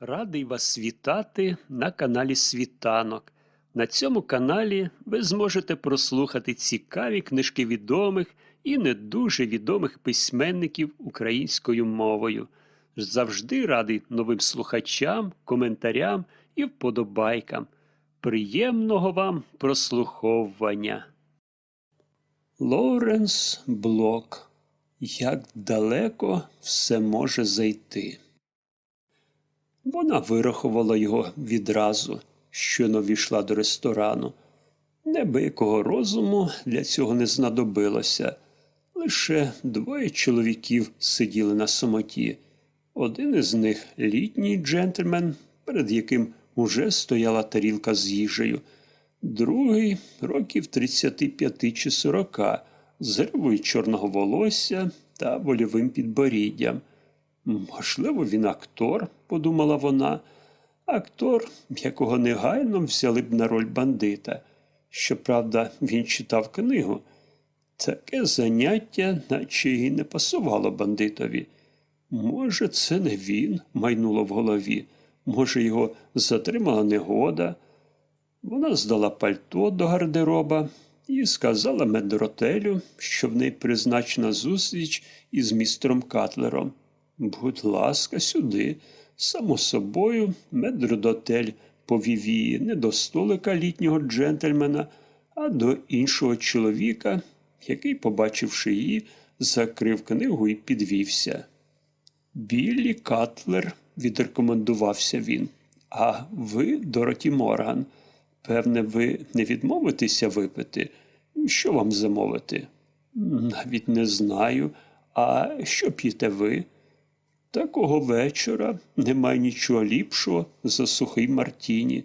Радий вас вітати на каналі Світанок. На цьому каналі ви зможете прослухати цікаві книжки відомих і не дуже відомих письменників українською мовою. Завжди радий новим слухачам, коментарям і вподобайкам. Приємного вам прослуховування. Лоренс Блок. Як далеко все може зайти. Вона вирахувала його відразу, щойно війшла до ресторану. Небиякого розуму для цього не знадобилося. Лише двоє чоловіків сиділи на самоті. Один із них літній джентльмен, перед яким уже стояла тарілка з їжею, другий років 35 чи 40, з гривою чорного волосся та вольовим підборіддям. Можливо, він актор, подумала вона, актор, якого негайно взяли б на роль бандита. Щоправда, він читав книгу. Таке заняття, наче й не пасувало бандитові. Може, це не він, майнуло в голові. Може, його затримала негода. Вона здала пальто до гардероба і сказала медротелю, що в неї призначена зустріч із містером Катлером. Будь ласка, сюди. Само собою, медродотель повів її не до столика літнього джентльмена, а до іншого чоловіка, який, побачивши її, закрив книгу і підвівся. Біллі Катлер, відрекомендувався він. А ви, Дороті Морган, певне, ви не відмовитеся випити? Що вам замовити? Навіть не знаю. А що п'єте ви? Такого вечора немає нічого ліпшого за сухий Мартіні.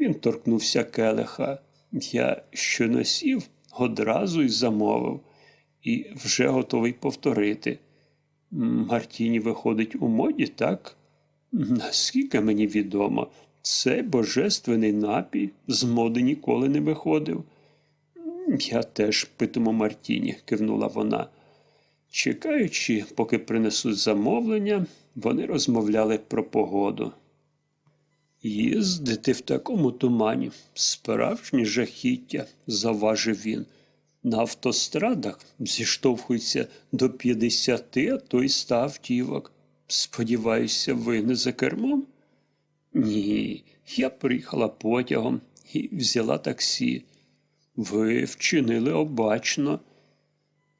Він торкнувся келиха. Я що носів, одразу й замовив, і вже готовий повторити. Мартіні виходить у моді, так? Наскільки мені відомо, цей божественний напій з моди ніколи не виходив. Я теж питиму Мартіні, кивнула вона. Чекаючи, поки принесуть замовлення, вони розмовляли про погоду. Їздити в такому тумані справжнє жахіття, заважив він. На автострадах зіштовхується до 50, а то й 100 автівок. Сподіваюся, ви не за кермом? Ні, я приїхала потягом і взяла таксі. Ви вчинили обачно.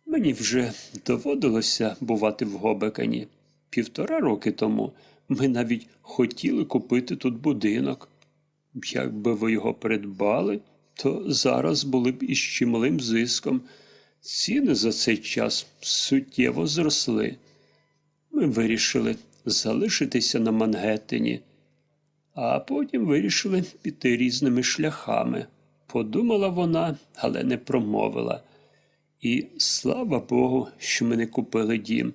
Мені вже доводилося бувати в Гобекані. Півтора роки тому ми навіть хотіли купити тут будинок. Якби ви його придбали, то зараз були б із чималим зиском. Ціни за цей час суттєво зросли. Ми вирішили залишитися на Мангеттені, а потім вирішили піти різними шляхами. Подумала вона, але не промовила. І слава Богу, що ми не купили дім,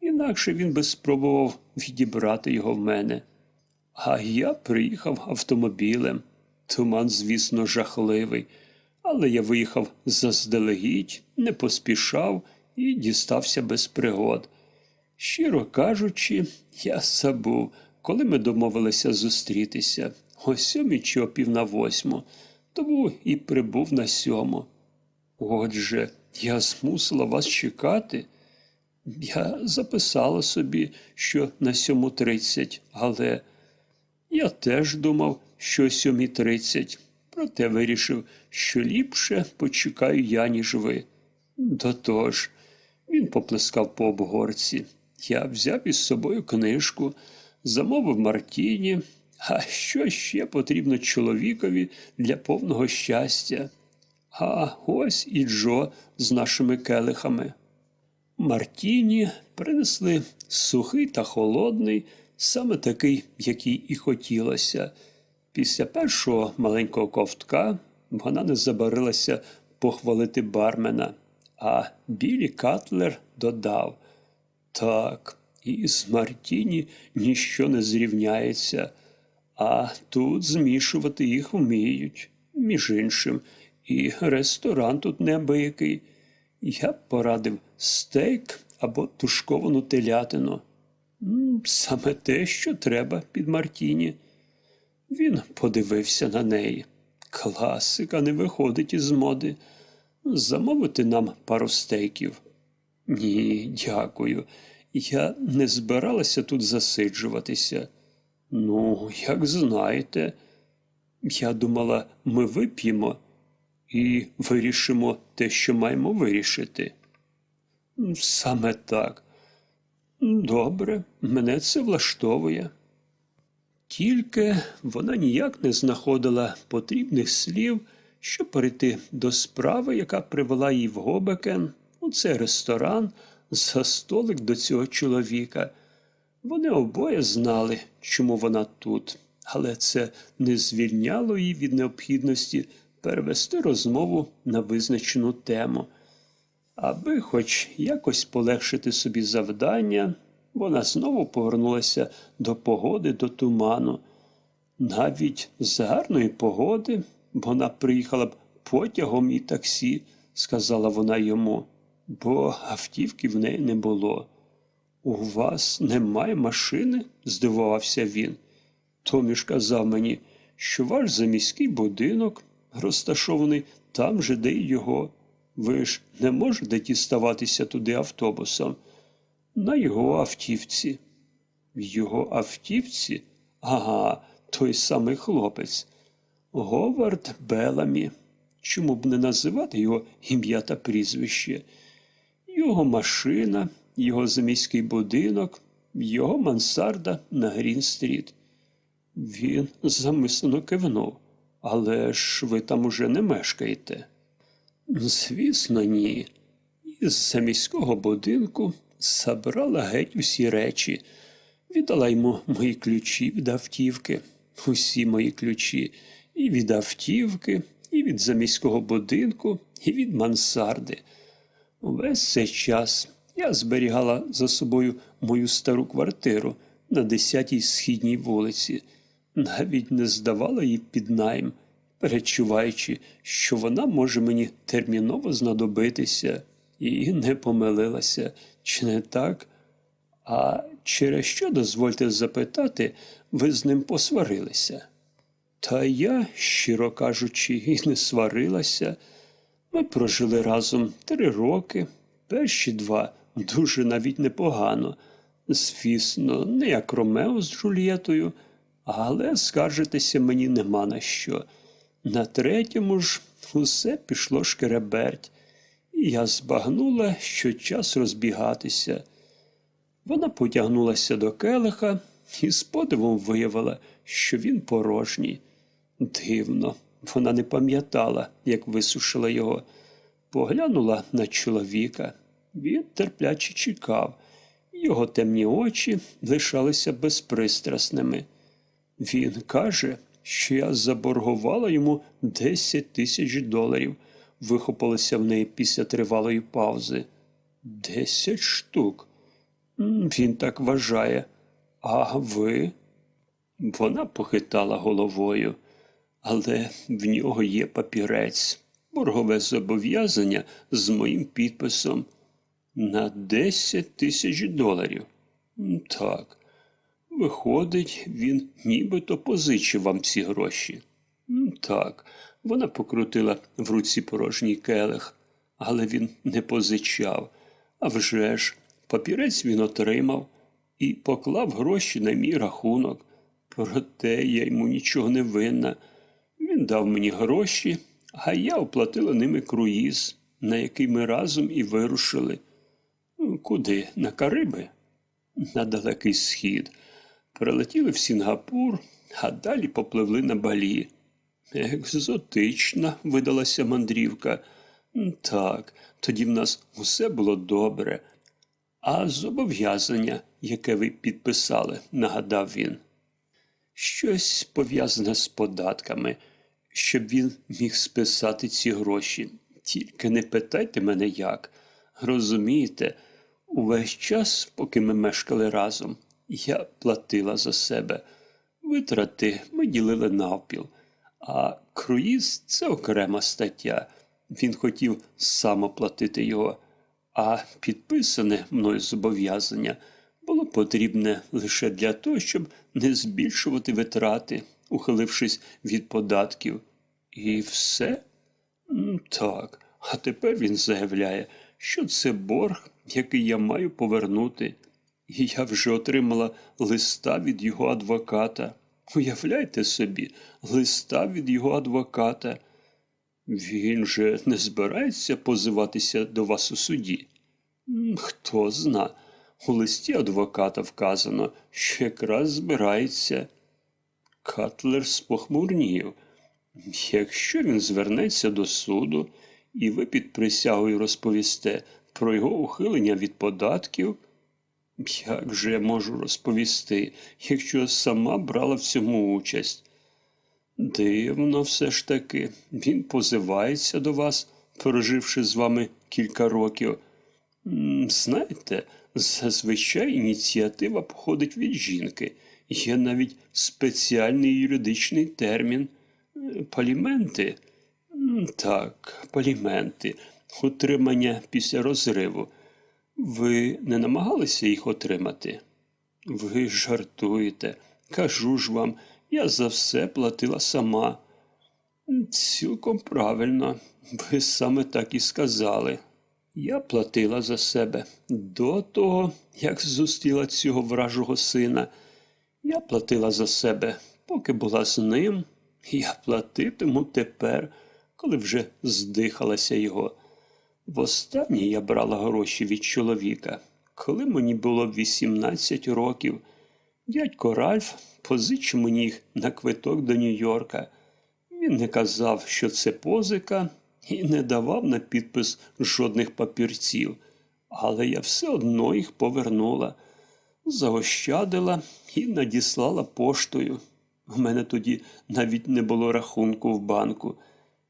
інакше він би спробував відібрати його в мене. А я приїхав автомобілем. Туман, звісно, жахливий, але я виїхав заздалегідь, не поспішав і дістався без пригод. Щиро кажучи, я забув, коли ми домовилися зустрітися о сьомій чи о пів на восьму, тому і прибув на сьому. Отже, я змусила вас чекати. Я записала собі, що на сьому тридцять, але я теж думав, що сьомій тридцять, проте вирішив, що ліпше почекаю я, ніж ви. До того ж, він поплескав по обгорці. Я взяв із собою книжку, замовив Мартіні, а що ще потрібно чоловікові для повного щастя? А ось і Джо з нашими келихами. Мартіні принесли сухий та холодний, саме такий, який і хотілося. Після першого маленького ковтка вона не забарилася похвалити бармена, а білі Катлер додав так, із Мартіні ніщо не зрівняється, а тут змішувати їх вміють, між іншим. І ресторан тут неабиякий. Я б порадив стейк або тушковану телятину. Саме те, що треба під Мартіні. Він подивився на неї. Класика не виходить із моди. Замовити нам пару стейків. Ні, дякую. Я не збиралася тут засиджуватися. Ну, як знаєте, я думала, ми вип'ємо і вирішимо те, що маємо вирішити. Саме так. Добре, мене це влаштовує. Тільки вона ніяк не знаходила потрібних слів, щоб перейти до справи, яка привела її в Гобекен, у цей ресторан, за столик до цього чоловіка. Вони обоє знали, чому вона тут, але це не звільняло її від необхідності перевести розмову на визначену тему. Аби хоч якось полегшити собі завдання, вона знову повернулася до погоди, до туману. Навіть з гарної погоди вона приїхала б потягом і таксі, сказала вона йому, бо автівки в неї не було. У вас немає машини? здивувався він. Томіш казав мені, що ваш заміський будинок розташований там же, де й його. Ви ж не можете діставатися туди автобусом. На його автівці. Його автівці? Ага, той самий хлопець. Говард Беламі. Чому б не називати його ім'я та прізвище? Його машина, його заміський будинок, його мансарда на Грін-стріт. Він замислено кивнув. Але ж ви там уже не мешкаєте. Звісно, ні. Із заміського будинку забрала геть усі речі, віддала йому мої ключі від автівки, усі мої ключі, і від автівки, і від заміського будинку, і від мансарди. Весь цей час я зберігала за собою мою стару квартиру на 10-й східній вулиці, навіть не здавала її під найм, перечуваючи, що вона може мені терміново знадобитися, і не помилилася, чи не так? А через що, дозвольте запитати, ви з ним посварилися? Та я, щиро кажучи, і не сварилася. Ми прожили разом три роки, перші два дуже навіть непогано. Звісно, не як Ромео з Джульєтою, але скаржитися мені нема на що. На третьому ж усе пішло шкереберть, і я збагнула, що час розбігатися. Вона потягнулася до келиха і з подивом виявила, що він порожній. Дивно, вона не пам'ятала, як висушила його. Поглянула на чоловіка. Він терпляче чекав. Його темні очі лишалися безпристрасними. Він каже, що я заборгувала йому 10 тисяч доларів, вихопилося в неї після тривалої паузи. Десять штук. Він так вважає. А ви? Вона похитала головою, але в нього є папірець, боргове зобов'язання з моїм підписом на 10 тисяч доларів. Так. Виходить, він нібито позичив вам ці гроші. Так, вона покрутила в руці порожній келих, але він не позичав. А вже ж, папірець він отримав і поклав гроші на мій рахунок. Проте я йому нічого не винна. Він дав мені гроші, а я оплатила ними круїз, на який ми разом і вирушили. Куди? На Кариби? На далекий схід. Прилетіли в Сінгапур, а далі попливли на балі. Екзотична видалася мандрівка. Так, тоді в нас усе було добре. А зобов'язання, яке ви підписали, нагадав він. Щось пов'язане з податками, щоб він міг списати ці гроші. Тільки не питайте мене як. Розумієте, увесь час, поки ми мешкали разом, я платила за себе. Витрати ми ділили навпіл, а круїз це окрема стаття. Він хотів сам оплатити його, а підписане мною зобов'язання було потрібне лише для того, щоб не збільшувати витрати, ухилившись від податків. І все? Так, а тепер він заявляє, що це борг, який я маю повернути. І я вже отримала листа від його адвоката. Уявляйте собі, листа від його адвоката. Він же не збирається позиватися до вас у суді. Хто зна. У листі адвоката вказано, що якраз збирається. Катлер спохмурнів. Якщо він звернеться до суду, і ви під присягою розповісте про його ухилення від податків, як же я можу розповісти, якщо сама брала в цьому участь? Дивно все ж таки, він позивається до вас, проживши з вами кілька років. Знаєте, зазвичай ініціатива походить від жінки. Є навіть спеціальний юридичний термін паліменти. Так, паліменти, утримання після розриву. Ви не намагалися їх отримати? Ви жартуєте. Кажу ж вам, я за все платила сама. Цілком правильно, ви саме так і сказали. Я платила за себе до того, як зустріла цього вражого сина. Я платила за себе, поки була з ним. Я платитиму тепер, коли вже здихалася його. Востаннє я брала гроші від чоловіка, коли мені було 18 років. Дядько Ральф позичив мені їх на квиток до Нью-Йорка. Він не казав, що це позика, і не давав на підпис жодних папірців, але я все одно їх повернула, заощадила і надіслала поштою. У мене тоді навіть не було рахунку в банку.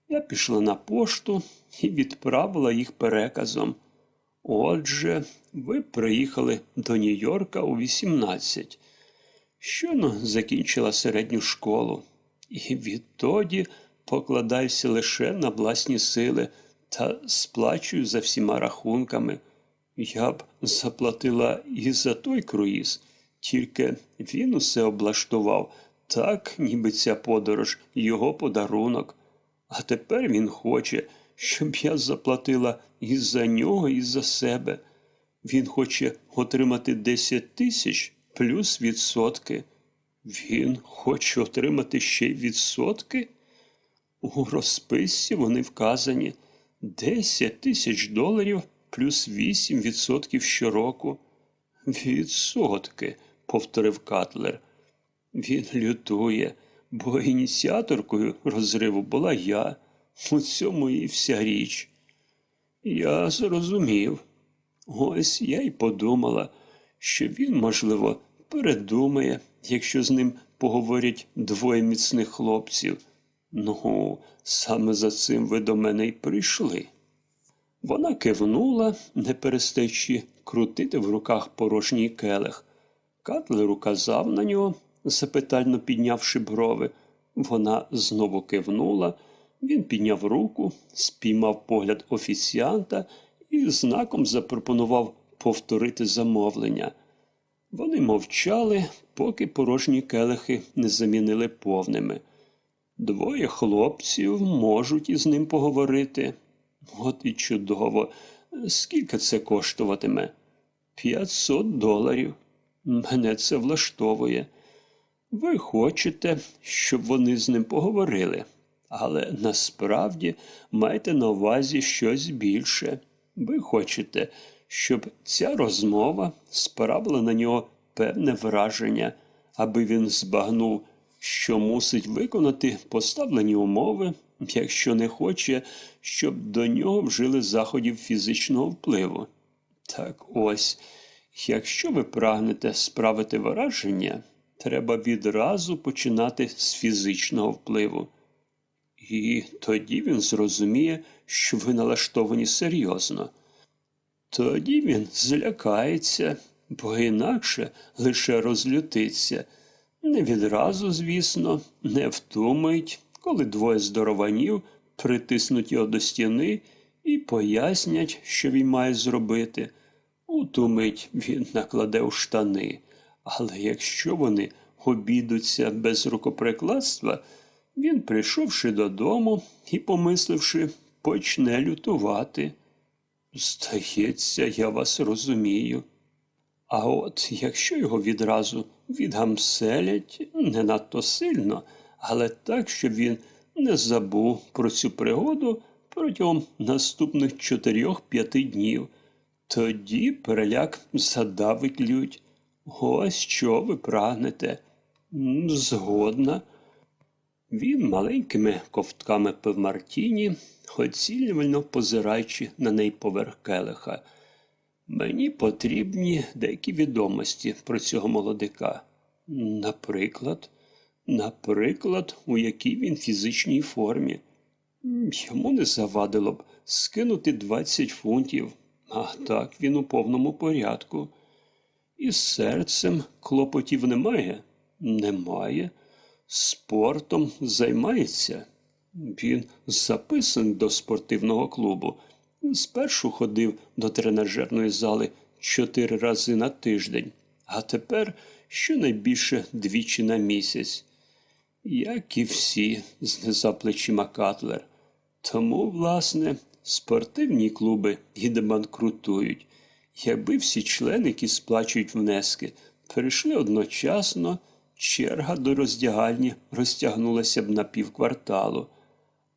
Я пішла на пошту і відправила їх переказом. Отже, ви приїхали до Нью-Йорка у 18. Щойно закінчила середню школу, і відтоді покладаюся лише на власні сили та сплачую за всіма рахунками. Я б заплатила і за той круїз, тільки він усе облаштував так, ніби ця подорож його подарунок. А тепер він хоче, щоб я заплатила і за нього, і за себе. Він хоче отримати 10 тисяч плюс відсотки. Він хоче отримати ще й відсотки? У розписці вони вказані 10 тисяч доларів плюс 8 відсотків щороку. Відсотки, повторив Катлер. Він лютує, бо ініціаторкою розриву була я. У цьому і вся річ. Я зрозумів. Ось я й подумала, що він, можливо, передумає, якщо з ним поговорять двоє міцних хлопців. Ну, саме за цим ви до мене й прийшли. Вона кивнула, не перестаючи крутити в руках порожній келих. Катлер указав на нього, запитально піднявши брови. Вона знову кивнула. Він підняв руку, спіймав погляд офіціанта і знаком запропонував повторити замовлення. Вони мовчали, поки порожні келихи не замінили повними. Двоє хлопців можуть із ним поговорити. От і чудово. Скільки це коштуватиме? П'ятсот доларів. Мене це влаштовує. Ви хочете, щоб вони з ним поговорили, але насправді маєте на увазі щось більше. Ви хочете, щоб ця розмова справила на нього певне враження, аби він збагнув, що мусить виконати поставлені умови, якщо не хоче, щоб до нього вжили заходів фізичного впливу. Так ось, якщо ви прагнете справити враження, треба відразу починати з фізичного впливу. І тоді він зрозуміє, що ви налаштовані серйозно. Тоді він злякається, бо інакше лише розлютиться. Не відразу, звісно, не втумить, коли двоє здорованів притиснуть його до стіни і пояснять, що він має зробити. У ту мить він накладе у штани, але якщо вони обійдуться без рукоприкладства, він, прийшовши додому і помисливши, почне лютувати. Здається, я вас розумію. А от якщо його відразу відгамселять не надто сильно, але так, щоб він не забув про цю пригоду протягом наступних чотирьох-п'яти днів, тоді переляк задавить лють. Ось що ви прагнете. Згодна. Він маленькими ковтками пив Мартіні, оцінювально позираючи на неї поверх келиха. Мені потрібні деякі відомості про цього молодика. Наприклад, наприклад, у якій він фізичній формі. Йому не завадило б скинути 20 фунтів, а так він у повному порядку. Із серцем клопотів немає? Немає. Спортом займається. Він записаний до спортивного клубу. Спершу ходив до тренажерної зали чотири рази на тиждень, а тепер щонайбільше двічі на місяць. Як і всі, знизав плечима Катлер. Тому, власне, спортивні клуби і деманкрутують. Якби всі члени, які сплачують внески, перейшли одночасно, черга до роздягальні розтягнулася б на півкварталу.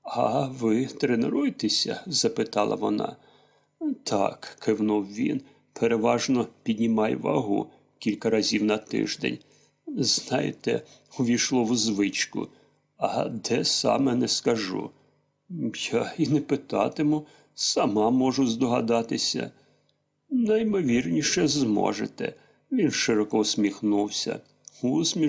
А ви тренуєтеся? запитала вона. Так, кивнув він, переважно піднімай вагу кілька разів на тиждень. Знаєте, увійшло в звичку, а де саме не скажу. Я і не питатиму, сама можу здогадатися. Наймовірніше зможете. Він широко усміхнувся. Усмішка